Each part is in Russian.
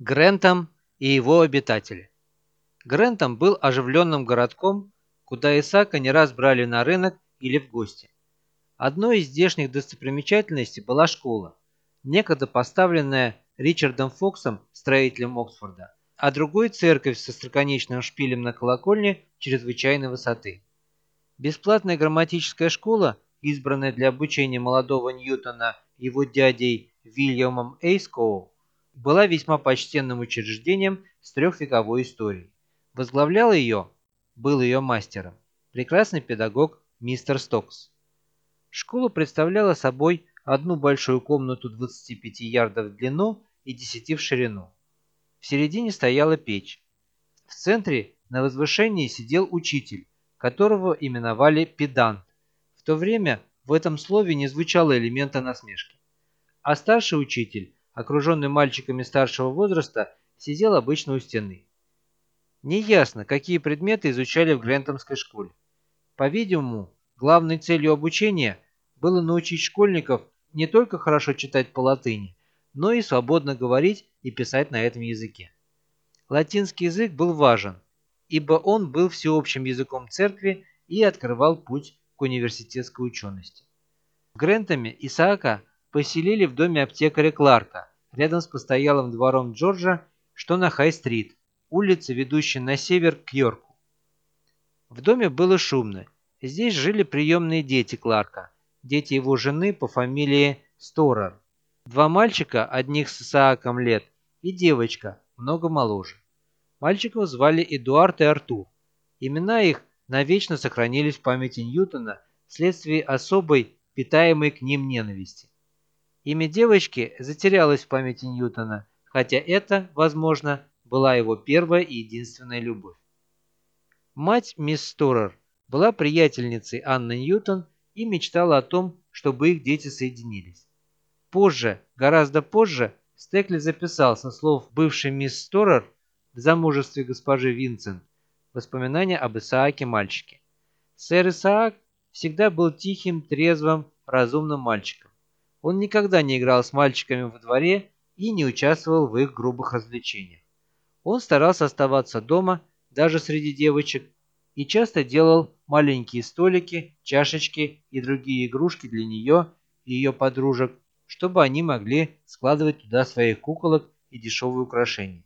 Грентом и его обитатели. Грентом был оживленным городком, куда Исаака не раз брали на рынок или в гости. Одной из здешних достопримечательностей была школа, некогда поставленная Ричардом Фоксом, строителем Оксфорда, а другой церковь со строконечным шпилем на колокольне чрезвычайной высоты. Бесплатная грамматическая школа, избранная для обучения молодого Ньютона его дядей Вильямом Эйскоу, была весьма почтенным учреждением с трехвековой историей. Возглавлял ее, был ее мастером, прекрасный педагог мистер Стокс. Школа представляла собой одну большую комнату 25 ярдов в длину и 10 в ширину. В середине стояла печь. В центре на возвышении сидел учитель, которого именовали педант. В то время в этом слове не звучало элемента насмешки. А старший учитель окруженный мальчиками старшего возраста, сидел обычно у стены. Неясно, какие предметы изучали в Грентомской школе. По-видимому, главной целью обучения было научить школьников не только хорошо читать по латыни, но и свободно говорить и писать на этом языке. Латинский язык был важен, ибо он был всеобщим языком церкви и открывал путь к университетской учености. В Грентоме Исаака поселили в доме аптекаря Кларка, рядом с постоялым двором Джорджа, что на Хай-стрит, улице, ведущей на север к Йорку. В доме было шумно. Здесь жили приемные дети Кларка, дети его жены по фамилии Сторер. Два мальчика, одних с Исааком лет, и девочка, много моложе. Мальчиков звали Эдуард и Артур. Имена их навечно сохранились в памяти Ньютона вследствие особой, питаемой к ним ненависти. Имя девочки затерялось в памяти Ньютона, хотя это, возможно, была его первая и единственная любовь. Мать мисс Сторер была приятельницей Анны Ньютон и мечтала о том, чтобы их дети соединились. Позже, гораздо позже, Стекли записал со слов бывшей мисс Сторер в замужестве госпожи Винсент воспоминания об Исааке мальчике. Сэр Исаак всегда был тихим, трезвым, разумным мальчиком. Он никогда не играл с мальчиками во дворе и не участвовал в их грубых развлечениях. Он старался оставаться дома, даже среди девочек, и часто делал маленькие столики, чашечки и другие игрушки для нее и ее подружек, чтобы они могли складывать туда своих куколок и дешевые украшения.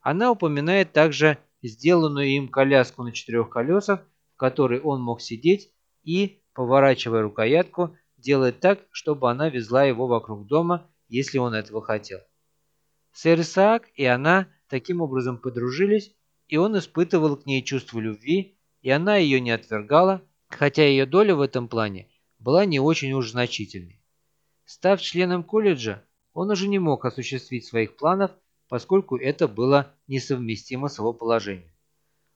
Она упоминает также сделанную им коляску на четырех колесах, в которой он мог сидеть и, поворачивая рукоятку, делать так, чтобы она везла его вокруг дома, если он этого хотел. Сэр Исаак и она таким образом подружились, и он испытывал к ней чувство любви, и она ее не отвергала, хотя ее доля в этом плане была не очень уж значительной. Став членом колледжа, он уже не мог осуществить своих планов, поскольку это было несовместимо с его положением.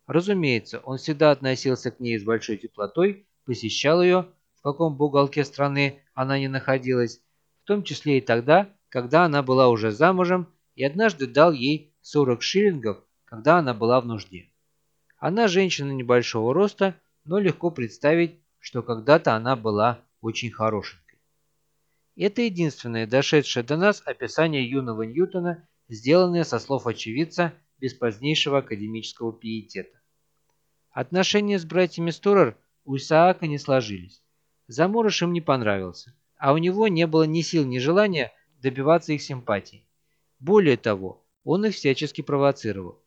Разумеется, он всегда относился к ней с большой теплотой, посещал ее, в каком бы уголке страны она ни находилась, в том числе и тогда, когда она была уже замужем и однажды дал ей 40 шиллингов, когда она была в нужде. Она женщина небольшого роста, но легко представить, что когда-то она была очень хорошенькой. Это единственное дошедшее до нас описание юного Ньютона, сделанное со слов очевидца без позднейшего академического пиетета. Отношения с братьями Сторер у Исаака не сложились. Заморыш им не понравился, а у него не было ни сил, ни желания добиваться их симпатии. Более того, он их всячески провоцировал.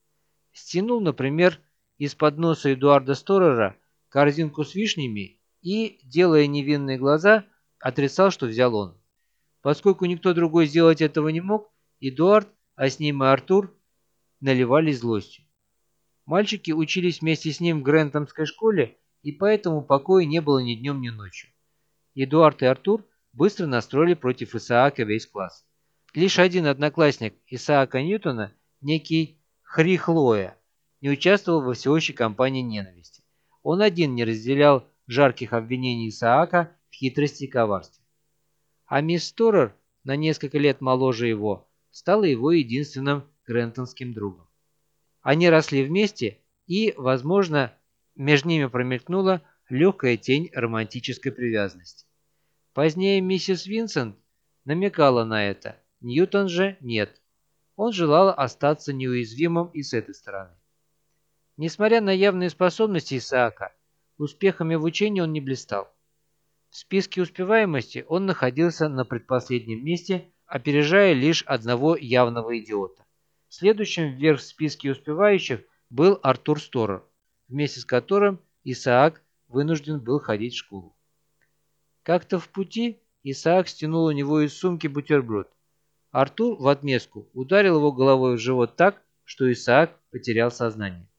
Стянул, например, из-под носа Эдуарда Сторера корзинку с вишнями и, делая невинные глаза, отрицал, что взял он. Поскольку никто другой сделать этого не мог, Эдуард, а с ним и Артур, наливались злостью. Мальчики учились вместе с ним в Грентомской школе, и поэтому покоя не было ни днем, ни ночью. Эдуард и Артур быстро настроили против Исаака весь класс. Лишь один одноклассник Исаака Ньютона, некий Хрихлоя, не участвовал во всеобщей кампании ненависти. Он один не разделял жарких обвинений Исаака в хитрости и коварстве. А мисс Торрер, на несколько лет моложе его, стала его единственным грентонским другом. Они росли вместе и, возможно, между ними промелькнула легкая тень романтической привязанности. Позднее миссис Винсент намекала на это, Ньютон же нет. он желал остаться неуязвимым и с этой стороны. Несмотря на явные способности Исаака, успехами в учении он не блистал. В списке успеваемости он находился на предпоследнем месте, опережая лишь одного явного идиота. Следующим вверх в списке успевающих был Артур Сторер, вместе с которым Исаак вынужден был ходить в школу. Как-то в пути Исаак стянул у него из сумки бутерброд. Артур в отместку ударил его головой в живот так, что Исаак потерял сознание.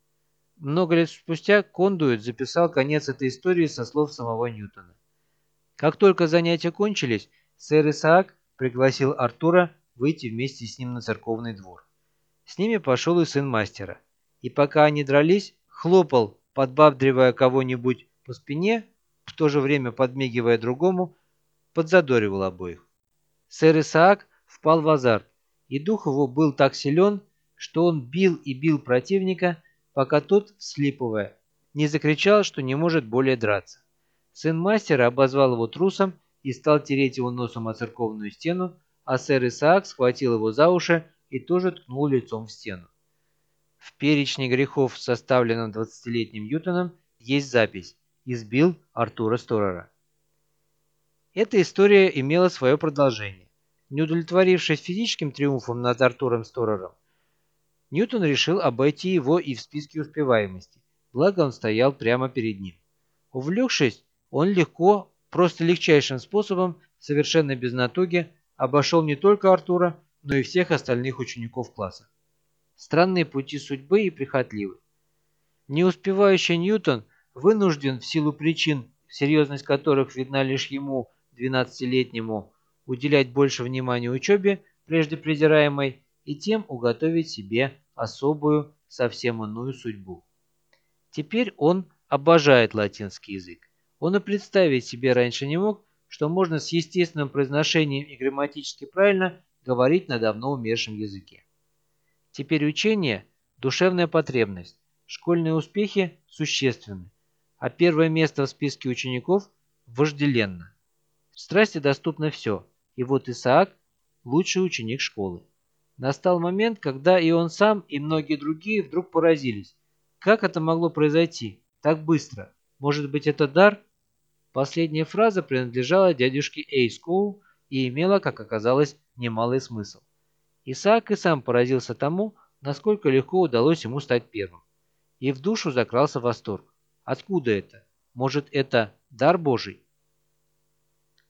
Много лет спустя Кондуит записал конец этой истории со слов самого Ньютона. Как только занятия кончились, сэр Исаак пригласил Артура выйти вместе с ним на церковный двор. С ними пошел и сын мастера. И пока они дрались, хлопал, подбабдривая кого-нибудь по спине, в то же время подмигивая другому, подзадоривал обоих. Сэр Исаак впал в азарт, и дух его был так силен, что он бил и бил противника, пока тот, слипывая, не закричал, что не может более драться. Сын мастера обозвал его трусом и стал тереть его носом о церковную стену, а сэр Исаак схватил его за уши и тоже ткнул лицом в стену. В перечне грехов, составленном 20-летним Ньютоном, есть запись «Избил Артура Сторера». Эта история имела свое продолжение. Не удовлетворившись физическим триумфом над Артуром Сторером, Ньютон решил обойти его и в списке успеваемости, благо он стоял прямо перед ним. Увлекшись, он легко, просто легчайшим способом, совершенно без натуги, обошел не только Артура, но и всех остальных учеников класса. Странные пути судьбы и прихотливы. Не успевающий Ньютон вынужден в силу причин, серьезность которых видна лишь ему 12-летнему уделять больше внимания учебе, прежде презираемой, и тем уготовить себе особую, совсем иную судьбу. Теперь он обожает латинский язык. Он и представить себе раньше не мог, что можно с естественным произношением и грамматически правильно говорить на давно умершем языке. Теперь учение – душевная потребность, школьные успехи существенны, а первое место в списке учеников вожделенно. Страсти доступно все, и вот Исаак – лучший ученик школы. Настал момент, когда и он сам, и многие другие вдруг поразились. Как это могло произойти? Так быстро. Может быть, это дар? Последняя фраза принадлежала дядюшке Эйскоу и имела, как оказалось, немалый смысл. Исаак и сам поразился тому, насколько легко удалось ему стать первым. И в душу закрался восторг. Откуда это? Может, это дар Божий?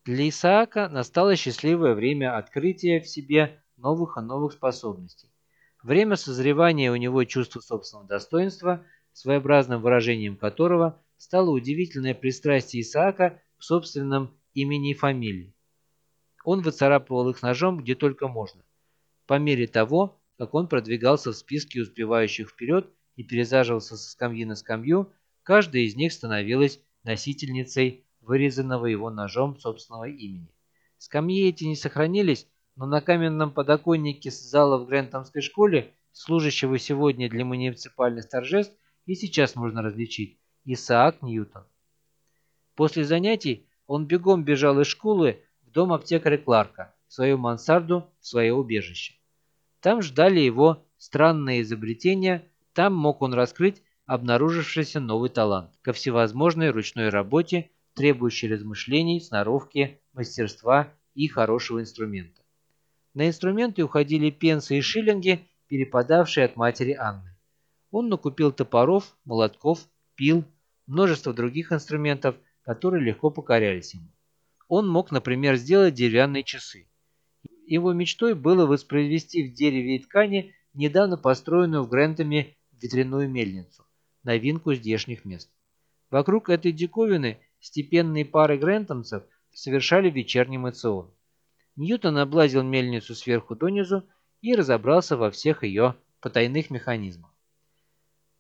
Для Исаака настало счастливое время открытия в себе новых и новых способностей. Время созревания у него чувства собственного достоинства, своеобразным выражением которого стало удивительное пристрастие Исаака к собственным имени и фамилии. Он выцарапывал их ножом где только можно. По мере того, как он продвигался в списке успевающих вперед и пересаживался со скамьи на скамью, каждая из них становилась носительницей вырезанного его ножом собственного имени. Скамьи эти не сохранились, но на каменном подоконнике с зала в Грентомской школе, служащего сегодня для муниципальных торжеств, и сейчас можно различить Исаак Ньютон. После занятий он бегом бежал из школы в дом аптекаря Кларка, в свою мансарду, в свое убежище. Там ждали его странные изобретения, там мог он раскрыть обнаружившийся новый талант ко всевозможной ручной работе требующий размышлений, сноровки, мастерства и хорошего инструмента. На инструменты уходили пенсы и шиллинги, перепадавшие от матери Анны. Он накупил топоров, молотков, пил, множество других инструментов, которые легко покорялись ему. Он мог, например, сделать деревянные часы. Его мечтой было воспроизвести в дереве и ткани недавно построенную в Грентами ветряную мельницу, новинку здешних мест. Вокруг этой диковины степенные пары грентомцев совершали вечерний мацион. Ньютон облазил мельницу сверху донизу и разобрался во всех ее потайных механизмах.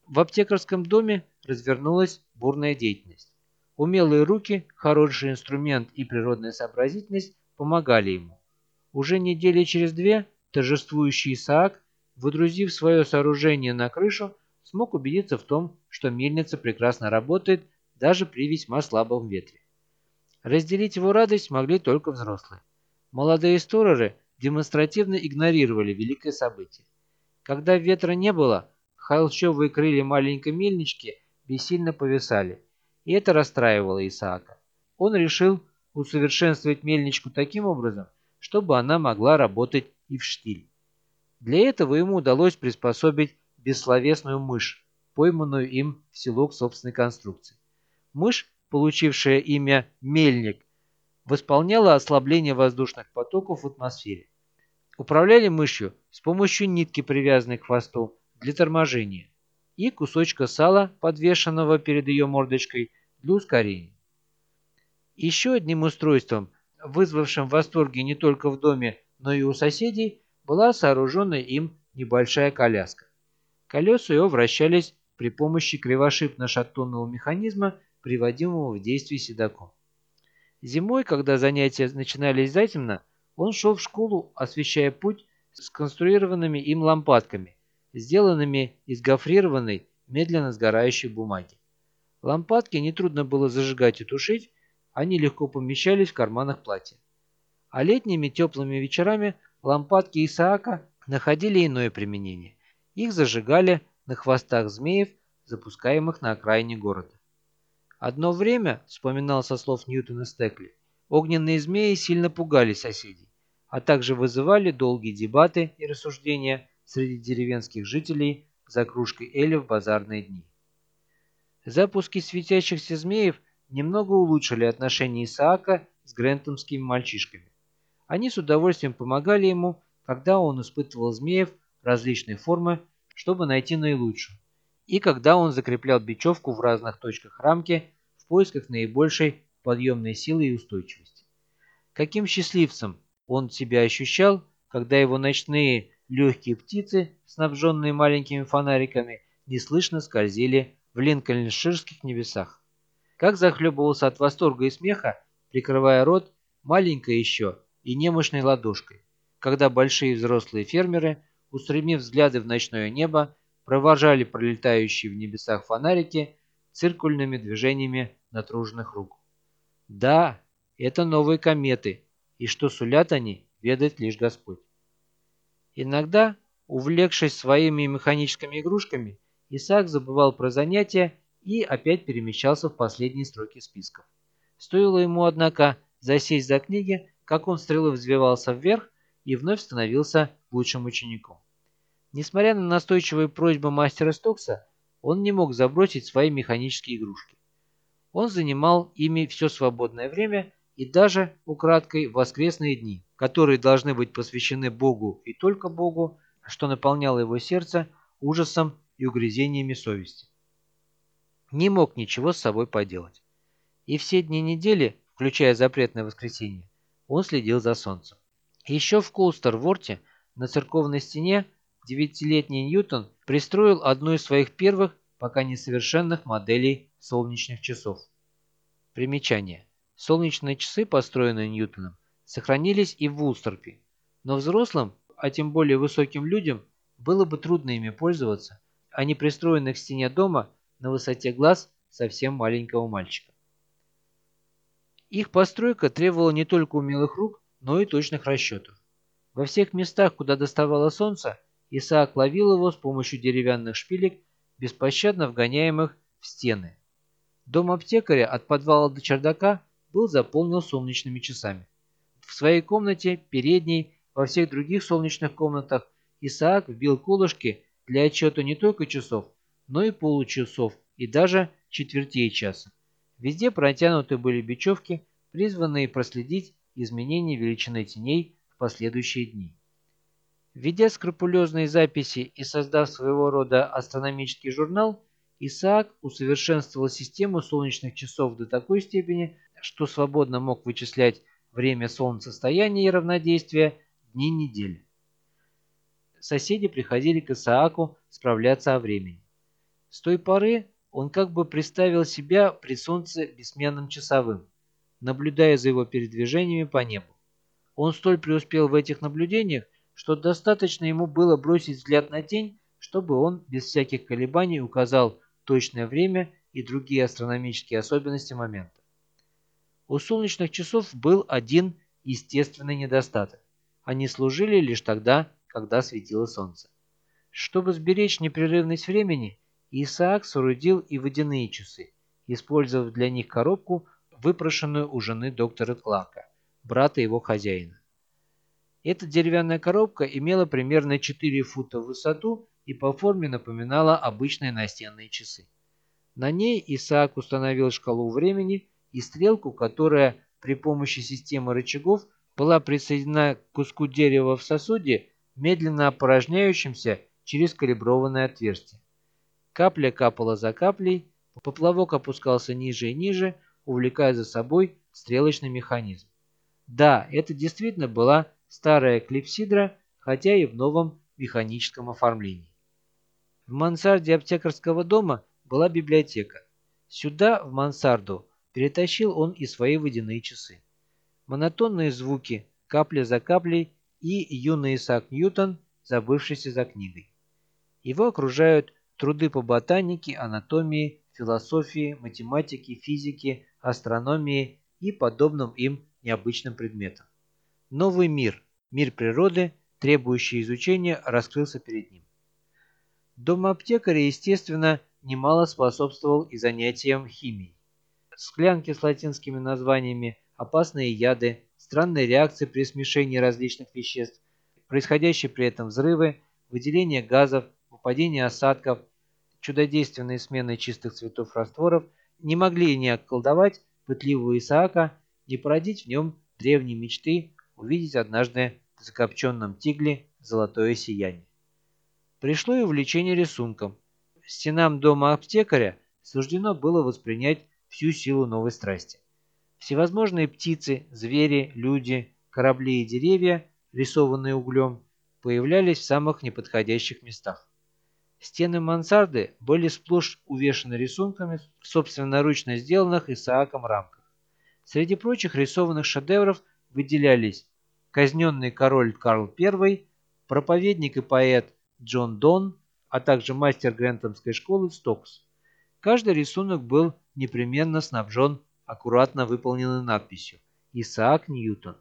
В аптекарском доме развернулась бурная деятельность. Умелые руки, хороший инструмент и природная сообразительность помогали ему. Уже недели через две торжествующий Исаак, выдрузив свое сооружение на крышу, смог убедиться в том, что мельница прекрасно работает даже при весьма слабом ветре. Разделить его радость могли только взрослые. Молодые сторожи демонстративно игнорировали великое событие. Когда ветра не было, холщовые крылья маленькой мельнички бессильно повисали, и это расстраивало Исаака. Он решил усовершенствовать мельничку таким образом, чтобы она могла работать и в штиль. Для этого ему удалось приспособить бессловесную мышь, пойманную им в селок собственной конструкции. Мышь, получившая имя Мельник, восполняла ослабление воздушных потоков в атмосфере. Управляли мышью с помощью нитки, привязанной к хвосту, для торможения, и кусочка сала, подвешенного перед ее мордочкой, для ускорения. Еще одним устройством, вызвавшим восторги не только в доме, но и у соседей, была сооружена им небольшая коляска. Колеса ее вращались при помощи кривошипно-шатунного механизма, приводимого в действие седаком. Зимой, когда занятия начинались затемно, он шел в школу, освещая путь сконструированными им лампадками, сделанными из гофрированной, медленно сгорающей бумаги. Лампадки нетрудно было зажигать и тушить, они легко помещались в карманах платья. А летними теплыми вечерами лампадки Исаака находили иное применение. Их зажигали на хвостах змеев, запускаемых на окраине города. Одно время, вспоминал со слов Ньютона Стекли, огненные змеи сильно пугали соседей, а также вызывали долгие дебаты и рассуждения среди деревенских жителей за кружкой Эля в базарные дни. Запуски светящихся змеев немного улучшили отношения Исаака с грентомскими мальчишками. Они с удовольствием помогали ему, когда он испытывал змеев различной формы, чтобы найти наилучшую, и когда он закреплял бечевку в разных точках рамки в поисках наибольшей подъемной силы и устойчивости. Каким счастливцем он себя ощущал, когда его ночные легкие птицы, снабженные маленькими фонариками, неслышно скользили в линкольнширских небесах. Как захлебывался от восторга и смеха, прикрывая рот маленькой еще и немощной ладошкой, когда большие взрослые фермеры, устремив взгляды в ночное небо, провожали пролетающие в небесах фонарики циркульными движениями натруженных рук. Да, это новые кометы, и что сулят они, ведает лишь Господь. Иногда, увлекшись своими механическими игрушками, Исаак забывал про занятия и опять перемещался в последние строки списков. Стоило ему, однако, засесть за книги, как он стрелой взвивался вверх и вновь становился лучшим учеником. Несмотря на настойчивые просьбы мастера Стокса, он не мог забросить свои механические игрушки. Он занимал ими все свободное время и даже, украдкой, воскресные дни, которые должны быть посвящены Богу и только Богу, что наполняло его сердце ужасом и угрызениями совести не мог ничего с собой поделать. И все дни недели, включая запретное воскресенье, он следил за солнцем. Еще в Колстер-Ворте на церковной стене девятилетний Ньютон пристроил одну из своих первых, пока несовершенных моделей солнечных часов. Примечание. Солнечные часы, построенные Ньютоном, сохранились и в Вулстерпе, но взрослым, а тем более высоким людям, было бы трудно ими пользоваться, а не пристроенных к стене дома на высоте глаз совсем маленького мальчика. Их постройка требовала не только умелых рук, но и точных расчетов. Во всех местах, куда доставало солнце, Исаак ловил его с помощью деревянных шпилек, беспощадно вгоняемых в стены. Дом аптекаря от подвала до чердака был заполнен солнечными часами. В своей комнате, передней, во всех других солнечных комнатах Исаак вбил колышки для отчета не только часов, но и получасов, и даже четвертей часа. Везде протянуты были бечевки, призванные проследить изменения величины теней в последующие дни. Введя скрупулезные записи и создав своего рода астрономический журнал, Исаак усовершенствовал систему солнечных часов до такой степени, что свободно мог вычислять время солнцестояния и равнодействия дни недели. Соседи приходили к Исааку справляться о времени. С той поры он как бы представил себя при солнце бессменным часовым, наблюдая за его передвижениями по небу. Он столь преуспел в этих наблюдениях, что достаточно ему было бросить взгляд на тень, чтобы он без всяких колебаний указал точное время и другие астрономические особенности момента. У солнечных часов был один естественный недостаток. они служили лишь тогда, когда светило солнце. Чтобы сберечь непрерывность времени, Исаак соорудил и водяные часы, использовав для них коробку, выпрошенную у жены доктора Клака, брата его хозяина. Эта деревянная коробка имела примерно 4 фута в высоту и по форме напоминала обычные настенные часы. На ней Исаак установил шкалу времени и стрелку, которая при помощи системы рычагов была присоединена к куску дерева в сосуде, медленно опорожняющимся через калиброванное отверстие. Капля капала за каплей, поплавок опускался ниже и ниже, увлекая за собой стрелочный механизм. Да, это действительно была старая клипсидра, хотя и в новом механическом оформлении. В мансарде аптекарского дома была библиотека. Сюда, в мансарду, перетащил он и свои водяные часы. Монотонные звуки, капля за каплей и юный Исаак Ньютон, забывшийся за книгой. Его окружают труды по ботанике, анатомии, философии, математике, физике, астрономии и подобным им необычным предметам. Новый мир, мир природы, требующий изучения, раскрылся перед ним. Дом аптекаря, естественно, немало способствовал и занятиям химией. Склянки с латинскими названиями, опасные яды, странные реакции при смешении различных веществ, происходящие при этом взрывы, выделение газов, выпадение осадков, чудодейственные смены чистых цветов растворов не могли не околдовать пытливого Исаака, не породить в нем древние мечты увидеть однажды в закопченном тигле золотое сияние. Пришло и увлечение рисунком. Стенам дома аптекаря суждено было воспринять всю силу новой страсти. Всевозможные птицы, звери, люди, корабли и деревья, рисованные углем, появлялись в самых неподходящих местах. Стены мансарды были сплошь увешаны рисунками собственноручно сделанных Исааком рамках. Среди прочих рисованных шедевров выделялись казненный король Карл I, проповедник и поэт Джон Дон, а также мастер Грентомской школы Стокс. Каждый рисунок был непременно снабжен аккуратно выполненной надписью «Исаак Ньютон».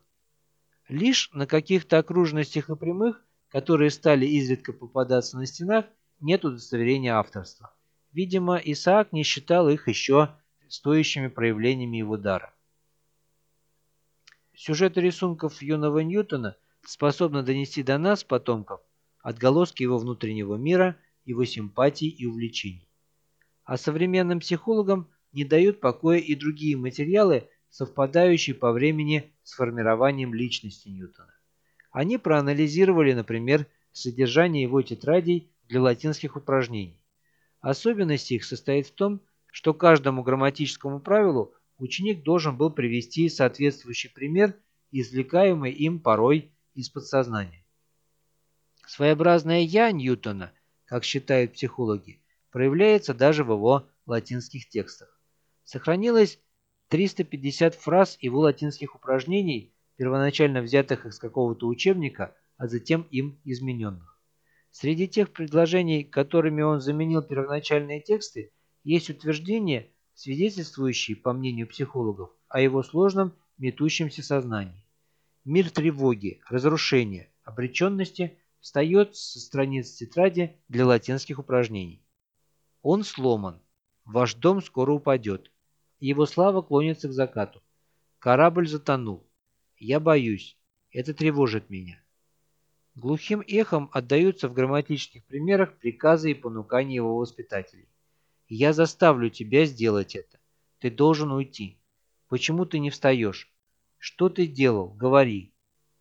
Лишь на каких-то окружностях и прямых, которые стали изредка попадаться на стенах, нет удостоверения авторства. Видимо, Исаак не считал их еще стоящими проявлениями его дара. Сюжеты рисунков юного Ньютона способны донести до нас, потомков, отголоски его внутреннего мира, его симпатий и увлечений. А современным психологам не дают покоя и другие материалы, совпадающие по времени с формированием личности Ньютона. Они проанализировали, например, содержание его тетрадей для латинских упражнений. Особенность их состоит в том, что каждому грамматическому правилу ученик должен был привести соответствующий пример, извлекаемый им порой из подсознания. Своеобразное «я» Ньютона, как считают психологи, проявляется даже в его латинских текстах. Сохранилось 350 фраз его латинских упражнений, первоначально взятых из какого-то учебника, а затем им измененных. Среди тех предложений, которыми он заменил первоначальные тексты, есть утверждения, свидетельствующие, по мнению психологов, о его сложном метущемся сознании. Мир тревоги, разрушения, обреченности встает со страниц тетради для латинских упражнений. Он сломан. Ваш дом скоро упадет. Его слава клонится к закату. Корабль затонул. Я боюсь. Это тревожит меня. Глухим эхом отдаются в грамматических примерах приказы и понукания его воспитателей. Я заставлю тебя сделать это. Ты должен уйти. Почему ты не встаешь? Что ты делал? Говори.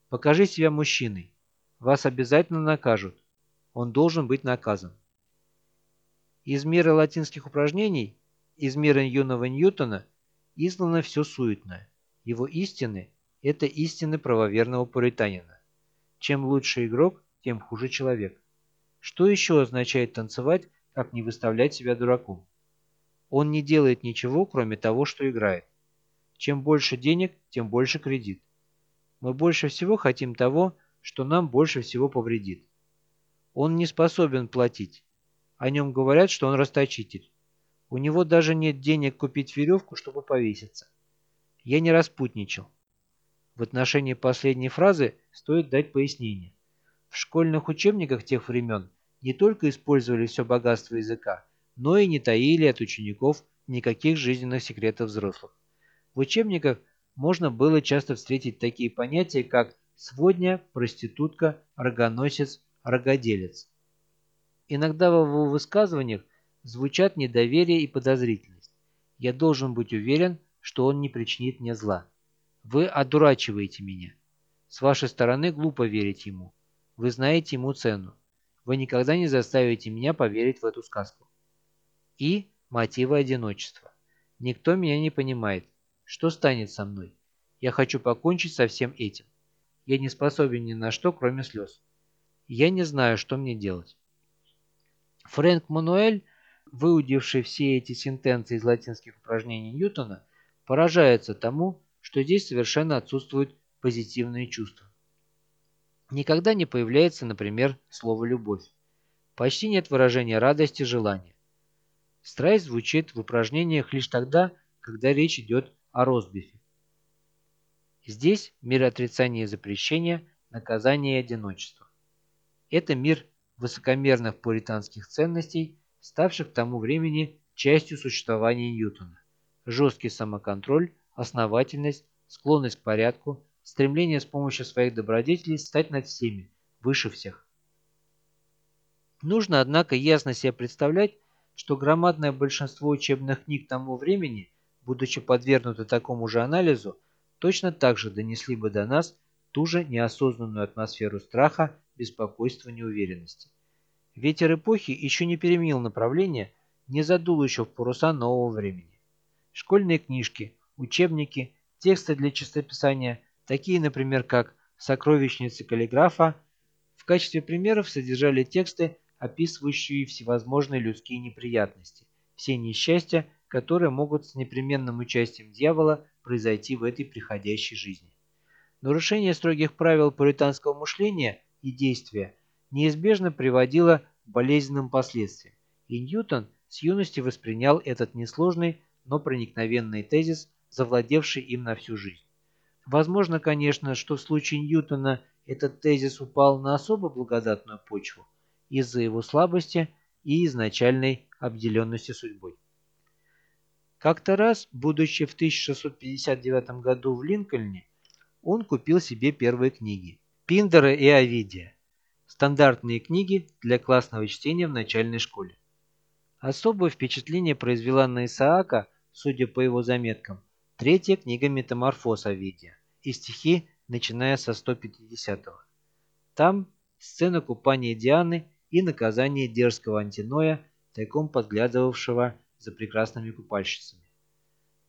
Покажи себя мужчиной. Вас обязательно накажут. Он должен быть наказан. Из мира латинских упражнений, из мира юного Ньютона, излано все суетное. Его истины – это истины правоверного пуританина. Чем лучше игрок, тем хуже человек. Что еще означает танцевать, как не выставлять себя дураком. Он не делает ничего, кроме того, что играет. Чем больше денег, тем больше кредит. Мы больше всего хотим того, что нам больше всего повредит. Он не способен платить. О нем говорят, что он расточитель. У него даже нет денег купить веревку, чтобы повеситься. Я не распутничал. В отношении последней фразы стоит дать пояснение. В школьных учебниках тех времен не только использовали все богатство языка, но и не таили от учеников никаких жизненных секретов взрослых. В учебниках можно было часто встретить такие понятия, как «сводня», «проститутка», «рогоносец», «рогоделец». Иногда в его высказываниях звучат недоверие и подозрительность. Я должен быть уверен, что он не причинит мне зла. Вы одурачиваете меня. С вашей стороны глупо верить ему. Вы знаете ему цену. Вы никогда не заставите меня поверить в эту сказку. И мотивы одиночества. Никто меня не понимает. Что станет со мной? Я хочу покончить со всем этим. Я не способен ни на что, кроме слез. Я не знаю, что мне делать. Фрэнк Мануэль, выудивший все эти сентенции из латинских упражнений Ньютона, поражается тому, что здесь совершенно отсутствуют позитивные чувства. Никогда не появляется, например, слово «любовь». Почти нет выражения радости, желания. Страсть звучит в упражнениях лишь тогда, когда речь идет о ростбифе. Здесь мир отрицания и запрещения, наказания и одиночества. Это мир высокомерных пуританских ценностей, ставших к тому времени частью существования Ньютона. Жесткий самоконтроль, основательность, склонность к порядку, стремление с помощью своих добродетелей стать над всеми, выше всех. Нужно, однако, ясно себе представлять, что громадное большинство учебных книг тому времени, будучи подвергнуты такому же анализу, точно так же донесли бы до нас ту же неосознанную атмосферу страха, беспокойства, неуверенности. Ветер эпохи еще не переменил направление, не задул еще в паруса нового времени. Школьные книжки, учебники, тексты для чистописания, такие, например, как «Сокровищницы каллиграфа», в качестве примеров содержали тексты, описывающие всевозможные людские неприятности, все несчастья, которые могут с непременным участием дьявола произойти в этой приходящей жизни. Нарушение строгих правил пуританского мышления и действия неизбежно приводило к болезненным последствиям, и Ньютон с юности воспринял этот несложный, но проникновенный тезис, завладевший им на всю жизнь. Возможно, конечно, что в случае Ньютона этот тезис упал на особо благодатную почву из-за его слабости и изначальной обделенности судьбой. Как-то раз, будучи в 1659 году в Линкольне, он купил себе первые книги Пиндера и Овидия, стандартные книги для классного чтения в начальной школе. Особое впечатление произвела на Исаака, судя по его заметкам, третья книга «Метаморфоз Овидия» и стихи, начиная со 150-го. Там сцена купания Дианы и наказание дерзкого антиноя, тайком подглядывавшего за прекрасными купальщицами.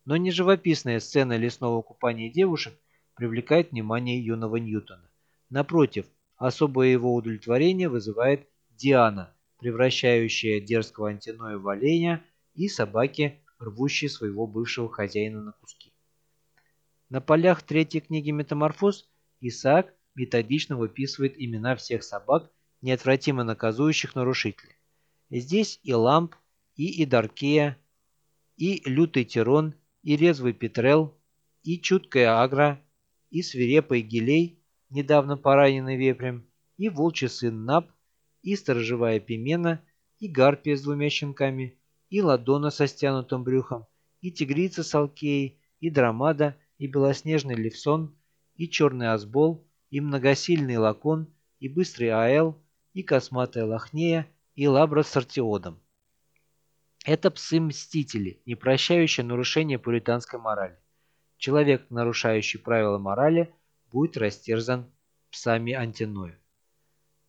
Но не живописная сцена лесного купания девушек привлекает внимание юного Ньютона. Напротив, особое его удовлетворение вызывает Диана, превращающая дерзкого антиноя в оленя и собаки, рвущие своего бывшего хозяина на куски. На полях третьей книги «Метаморфоз» Исаак методично выписывает имена всех собак, неотвратимо наказующих нарушителей. Здесь и Ламп, и Идаркея, и Лютый Тирон, и Резвый Петрел, и Чуткая Агра, и Свирепый Гилей, недавно пораненный вепрем, и Волчий сын Нап, и Сторожевая Пимена, и Гарпия с двумя щенками, и Ладона со стянутым брюхом, и Тигрица с Алкеей, и Драмада, и Белоснежный Левсон, и Черный Асбол, и Многосильный Лакон, и Быстрый Аэл, и Косматая Лохнея, и Лабра с Артиодом. Это псы-мстители, не прощающие нарушения пуританской морали. Человек, нарушающий правила морали, будет растерзан псами антиноя.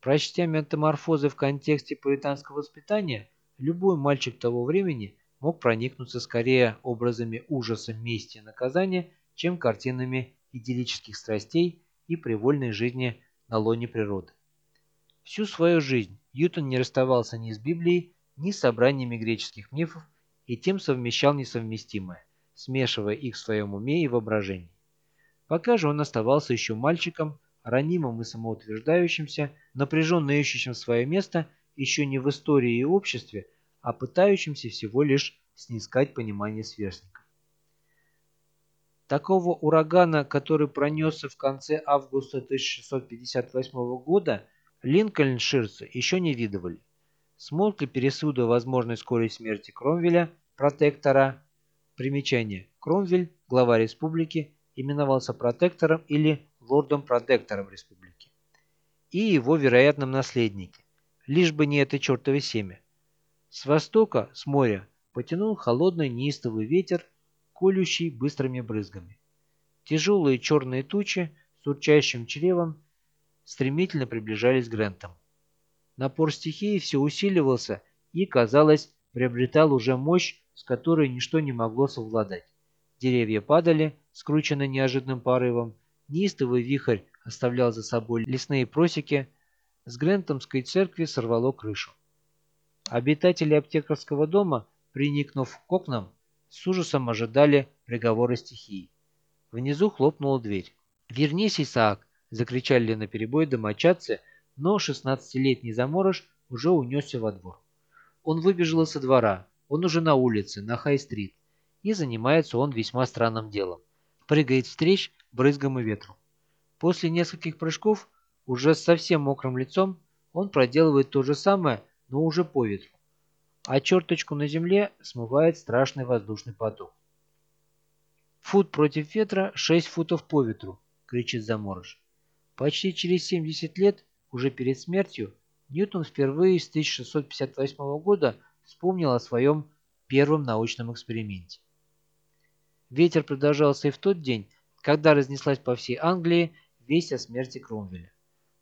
Прочтя метаморфозы в контексте пуританского воспитания, любой мальчик того времени мог проникнуться скорее образами ужаса, мести и наказания, чем картинами идиллических страстей и привольной жизни на лоне природы. Всю свою жизнь Ньютон не расставался ни с Библией, ни с собраниями греческих мифов и тем совмещал несовместимое, смешивая их в своем уме и воображении. Пока же он оставался еще мальчиком, ранимым и самоутверждающимся, напряженно ищущим свое место еще не в истории и обществе, а пытающимся всего лишь снискать понимание сверстников. Такого урагана, который пронесся в конце августа 1658 года, линкольнширцы еще не видывали. Смолкли пересуды возможной скорой смерти Кромвеля, протектора. Примечание. Кромвель, глава республики, именовался протектором или лордом-протектором республики. И его вероятном наследнике. Лишь бы не это чертово семя. С востока, с моря, потянул холодный неистовый ветер, колющий быстрыми брызгами. Тяжелые черные тучи с урчащим чревом стремительно приближались к Грентам. Напор стихии все усиливался и, казалось, приобретал уже мощь, с которой ничто не могло совладать. Деревья падали, скрученные неожиданным порывом, неистовый вихрь оставлял за собой лесные просеки, с Грентомской церкви сорвало крышу. Обитатели аптекарского дома, приникнув к окнам, с ужасом ожидали приговора стихии. Внизу хлопнула дверь. «Вернись, Исаак!» — закричали наперебой домочадцы, но шестнадцатилетний заморож уже унесся во двор. Он выбежал из двора, он уже на улице, на Хай-стрит, и занимается он весьма странным делом. Прыгает встреч брызгом и ветру. После нескольких прыжков, уже с совсем мокрым лицом, он проделывает то же самое, но уже по ветру а черточку на земле смывает страшный воздушный поток. «Фут против ветра, шесть футов по ветру!» — кричит заморож. Почти через 70 лет, уже перед смертью, Ньютон впервые с 1658 года вспомнил о своем первом научном эксперименте. Ветер продолжался и в тот день, когда разнеслась по всей Англии весть о смерти Кромвеля.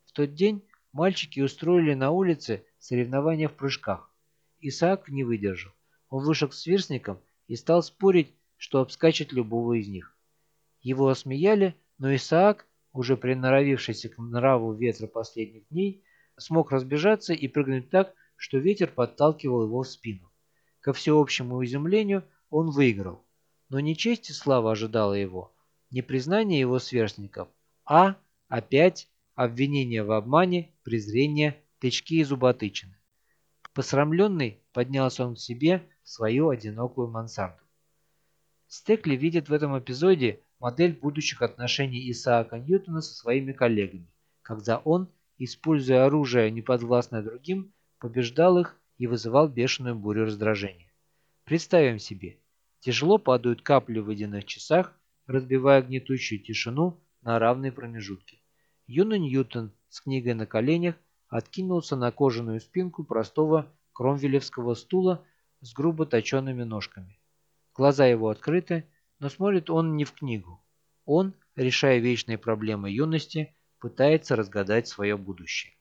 В тот день мальчики устроили на улице соревнования в прыжках. Исаак не выдержал. Он вышел к сверстникам и стал спорить, что обскачет любого из них. Его осмеяли, но Исаак, уже приноровившийся к нраву ветра последних дней, смог разбежаться и прыгнуть так, что ветер подталкивал его в спину. Ко всеобщему изумлению он выиграл. Но не честь и слава ожидала его, не признание его сверстников, а, опять, обвинение в обмане, презрение, тычки и зуботычины. Посрамленный поднялся он к себе в свою одинокую мансарду. Стекли видит в этом эпизоде модель будущих отношений Исаака Ньютона со своими коллегами, когда он, используя оружие, неподвластное другим, побеждал их и вызывал бешеную бурю раздражения. Представим себе, тяжело падают капли в водяных часах, разбивая гнетущую тишину на равные промежутки. Юный Ньютон с книгой на коленях откинулся на кожаную спинку простого кромвелевского стула с грубо точенными ножками. Глаза его открыты, но смотрит он не в книгу. Он, решая вечные проблемы юности, пытается разгадать свое будущее.